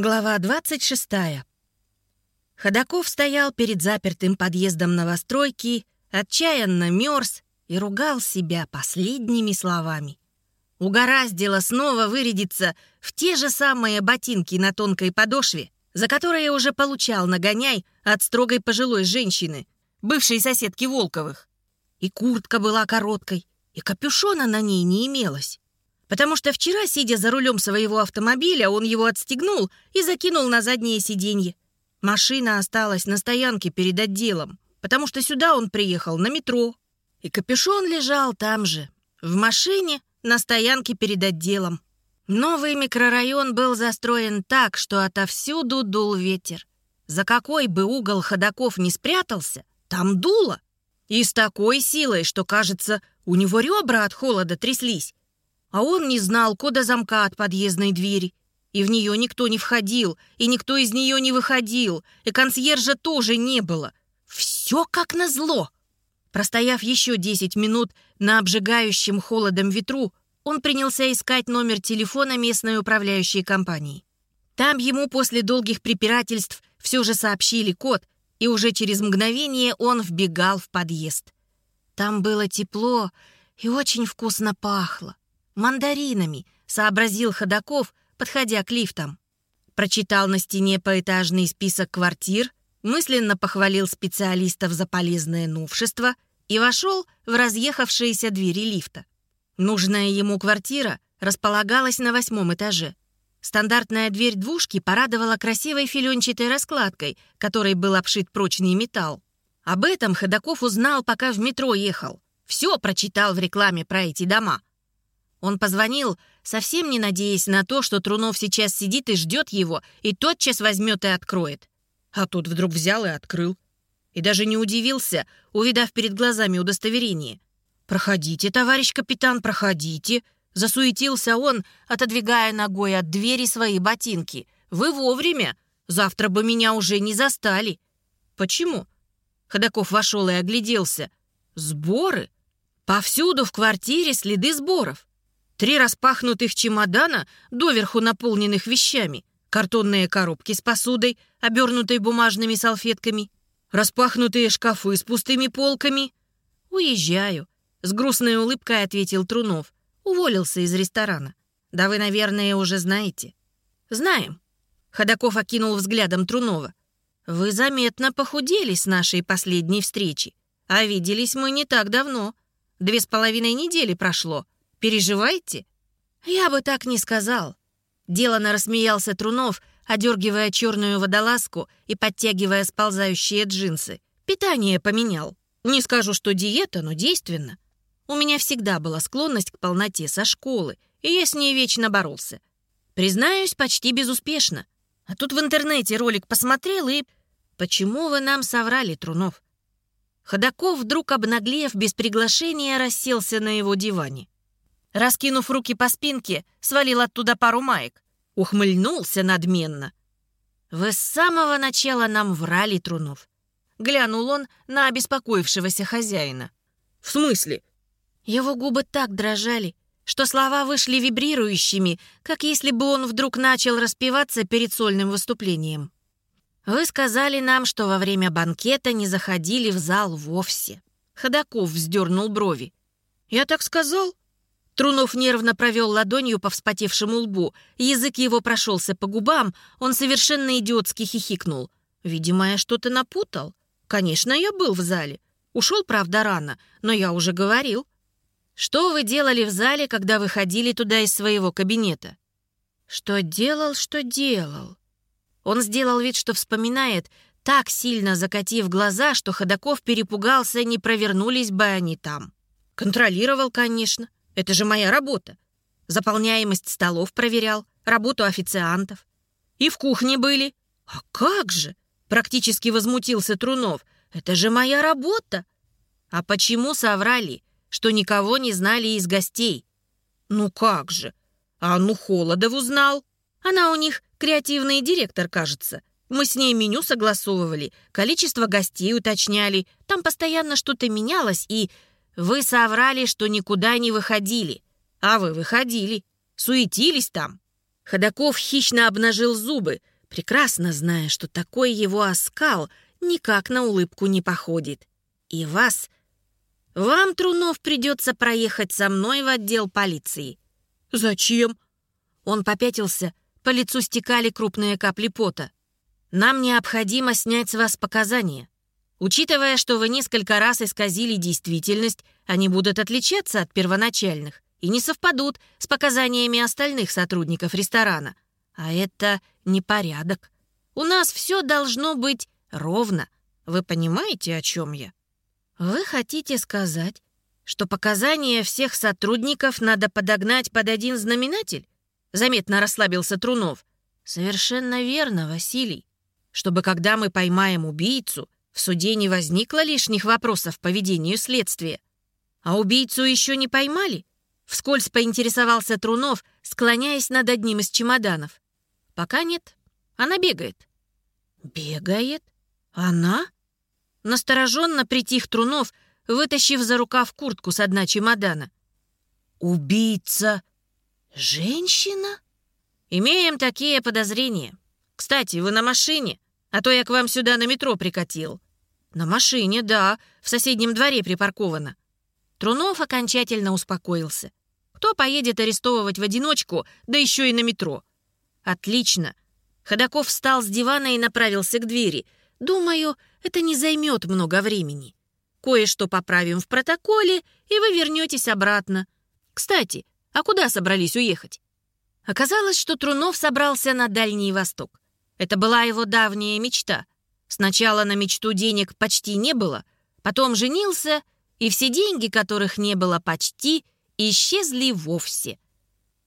Глава 26. Ходаков стоял перед запертым подъездом новостройки, отчаянно мерз и ругал себя последними словами. Угораздило снова вырядиться в те же самые ботинки на тонкой подошве, за которые уже получал нагоняй от строгой пожилой женщины, бывшей соседки Волковых. И куртка была короткой, и капюшона на ней не имелось потому что вчера, сидя за рулем своего автомобиля, он его отстегнул и закинул на заднее сиденье. Машина осталась на стоянке перед отделом, потому что сюда он приехал на метро. И капюшон лежал там же, в машине, на стоянке перед отделом. Новый микрорайон был застроен так, что отовсюду дул ветер. За какой бы угол ходаков не спрятался, там дуло. И с такой силой, что, кажется, у него ребра от холода тряслись. А он не знал кода замка от подъездной двери. И в нее никто не входил, и никто из нее не выходил, и консьержа тоже не было. Все как назло. Простояв еще 10 минут на обжигающем холодом ветру, он принялся искать номер телефона местной управляющей компании. Там ему после долгих препирательств все же сообщили код, и уже через мгновение он вбегал в подъезд. Там было тепло и очень вкусно пахло мандаринами», — сообразил Ходаков, подходя к лифтам. Прочитал на стене поэтажный список квартир, мысленно похвалил специалистов за полезное новшество и вошел в разъехавшиеся двери лифта. Нужная ему квартира располагалась на восьмом этаже. Стандартная дверь двушки порадовала красивой филенчатой раскладкой, которой был обшит прочный металл. Об этом Ходаков узнал, пока в метро ехал. Все прочитал в рекламе про эти дома. Он позвонил, совсем не надеясь на то, что Трунов сейчас сидит и ждет его, и тотчас возьмет и откроет. А тут вдруг взял и открыл. И даже не удивился, увидав перед глазами удостоверение. «Проходите, товарищ капитан, проходите!» Засуетился он, отодвигая ногой от двери свои ботинки. «Вы вовремя! Завтра бы меня уже не застали!» «Почему?» Ходаков вошел и огляделся. «Сборы? Повсюду в квартире следы сборов. Три распахнутых чемодана, доверху наполненных вещами, картонные коробки с посудой, обернутой бумажными салфетками, распахнутые шкафы с пустыми полками. «Уезжаю», — с грустной улыбкой ответил Трунов. Уволился из ресторана. «Да вы, наверное, уже знаете». «Знаем». Ходаков окинул взглядом Трунова. «Вы заметно похудели с нашей последней встречи. А виделись мы не так давно. Две с половиной недели прошло. Переживаете?» «Я бы так не сказал». Делано рассмеялся Трунов, одергивая черную водолазку и подтягивая сползающие джинсы. «Питание поменял. Не скажу, что диета, но действенно. У меня всегда была склонность к полноте со школы, и я с ней вечно боролся. Признаюсь, почти безуспешно. А тут в интернете ролик посмотрел и... Почему вы нам соврали, Трунов?» Ходаков, вдруг обнаглев, без приглашения расселся на его диване. Раскинув руки по спинке, свалил оттуда пару маек. Ухмыльнулся надменно. «Вы с самого начала нам врали, Трунов». Глянул он на обеспокоившегося хозяина. «В смысле?» Его губы так дрожали, что слова вышли вибрирующими, как если бы он вдруг начал распеваться перед сольным выступлением. «Вы сказали нам, что во время банкета не заходили в зал вовсе». Ходаков вздернул брови. «Я так сказал?» Трунов нервно провел ладонью по вспотевшему лбу. Язык его прошелся по губам, он совершенно идиотски хихикнул. «Видимо, я что-то напутал. Конечно, я был в зале. Ушел, правда, рано, но я уже говорил». «Что вы делали в зале, когда выходили туда из своего кабинета?» «Что делал, что делал?» Он сделал вид, что вспоминает, так сильно закатив глаза, что Ходаков перепугался, не провернулись бы они там. Контролировал, конечно. Это же моя работа. Заполняемость столов проверял, работу официантов. И в кухне были. А как же? Практически возмутился Трунов. Это же моя работа. А почему соврали, что никого не знали из гостей? Ну как же? А ну Холодову знал. Она у них креативный директор, кажется. Мы с ней меню согласовывали, количество гостей уточняли. Там постоянно что-то менялось, и вы соврали, что никуда не выходили. А вы выходили. Суетились там. Ходаков хищно обнажил зубы, прекрасно зная, что такой его оскал никак на улыбку не походит. И вас... Вам, Трунов, придется проехать со мной в отдел полиции. Зачем? Он попятился, по лицу стекали крупные капли пота. Нам необходимо снять с вас показания. Учитывая, что вы несколько раз исказили действительность, они будут отличаться от первоначальных и не совпадут с показаниями остальных сотрудников ресторана. А это непорядок. У нас все должно быть ровно. Вы понимаете, о чем я? Вы хотите сказать, что показания всех сотрудников надо подогнать под один знаменатель? Заметно расслабился Трунов. Совершенно верно, Василий. Чтобы когда мы поймаем убийцу, в суде не возникло лишних вопросов по ведению следствия. А убийцу еще не поймали? Вскользь поинтересовался Трунов, склоняясь над одним из чемоданов. Пока нет. Она бегает. Бегает? Она? Настороженно притих Трунов, вытащив за рукав куртку с дна чемодана. Убийца? Женщина? Имеем такие подозрения. Кстати, вы на машине? А то я к вам сюда на метро прикатил. На машине, да, в соседнем дворе припарковано. Трунов окончательно успокоился. Кто поедет арестовывать в одиночку, да еще и на метро? Отлично. Ходаков встал с дивана и направился к двери. Думаю, это не займет много времени. Кое-что поправим в протоколе, и вы вернетесь обратно. Кстати, а куда собрались уехать? Оказалось, что Трунов собрался на Дальний Восток. Это была его давняя мечта. Сначала на мечту денег почти не было, потом женился, и все деньги, которых не было почти, исчезли вовсе.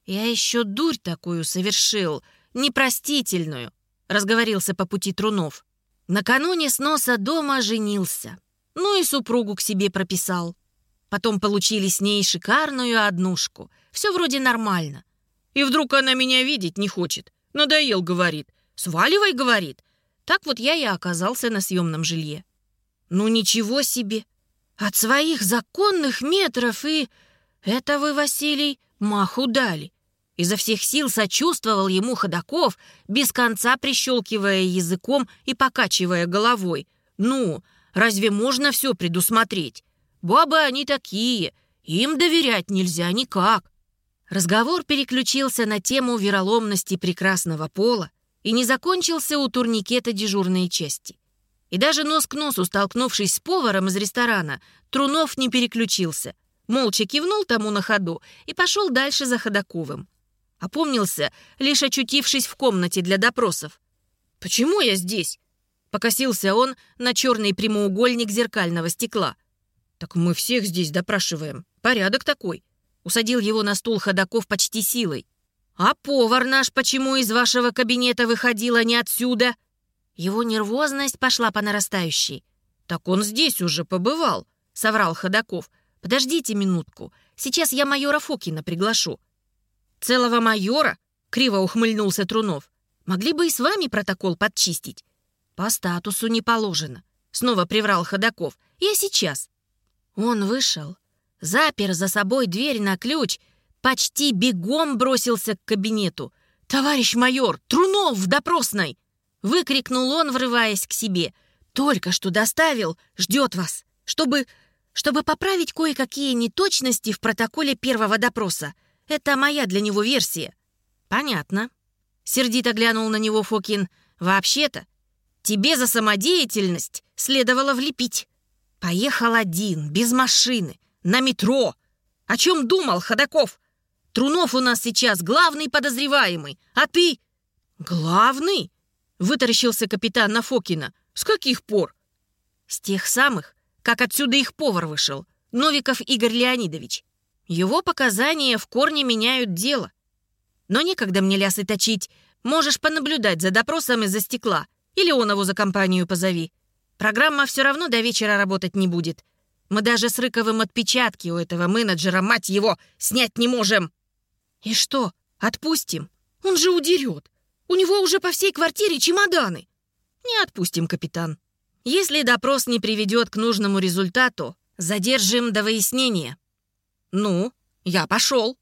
«Я еще дурь такую совершил, непростительную», — разговорился по пути Трунов. Накануне сноса дома женился. Ну и супругу к себе прописал. Потом получили с ней шикарную однушку. Все вроде нормально. И вдруг она меня видеть не хочет. Надоел, говорит. Сваливай, говорит. Так вот я и оказался на съемном жилье. Ну ничего себе! От своих законных метров и... Это вы, Василий, маху дали. Изо всех сил сочувствовал ему Ходаков, без конца прищелкивая языком и покачивая головой. «Ну, разве можно все предусмотреть? Бабы они такие, им доверять нельзя никак». Разговор переключился на тему вероломности прекрасного пола и не закончился у турникета дежурной части. И даже нос к носу, столкнувшись с поваром из ресторана, Трунов не переключился молча кивнул тому на ходу и пошел дальше за Ходаковым. Опомнился, лишь очутившись в комнате для допросов. «Почему я здесь?» Покосился он на черный прямоугольник зеркального стекла. «Так мы всех здесь допрашиваем. Порядок такой». Усадил его на стул Ходаков почти силой. «А повар наш почему из вашего кабинета выходила не отсюда?» Его нервозность пошла по нарастающей. «Так он здесь уже побывал», — соврал Ходаков. «Подождите минутку. Сейчас я майора Фокина приглашу». «Целого майора?» — криво ухмыльнулся Трунов. «Могли бы и с вами протокол подчистить». «По статусу не положено», — снова приврал Ходаков. «Я сейчас». Он вышел, запер за собой дверь на ключ, почти бегом бросился к кабинету. «Товарищ майор, Трунов в допросной!» — выкрикнул он, врываясь к себе. «Только что доставил, ждет вас, чтобы чтобы поправить кое-какие неточности в протоколе первого допроса. Это моя для него версия». «Понятно». Сердито глянул на него Фокин. «Вообще-то, тебе за самодеятельность следовало влепить. Поехал один, без машины, на метро. О чем думал Ходаков? Трунов у нас сейчас главный подозреваемый, а ты...» «Главный?» — вытаращился капитан на Фокина. «С каких пор?» «С тех самых, как отсюда их повар вышел, Новиков Игорь Леонидович. Его показания в корне меняют дело. Но некогда мне лясы точить. Можешь понаблюдать за допросом из-за стекла. Или он его за компанию позови. Программа все равно до вечера работать не будет. Мы даже с Рыковым отпечатки у этого менеджера, мать его, снять не можем. И что, отпустим? Он же удерет. У него уже по всей квартире чемоданы. Не отпустим, капитан. Если допрос не приведет к нужному результату, задержим до выяснения. Ну, я пошел.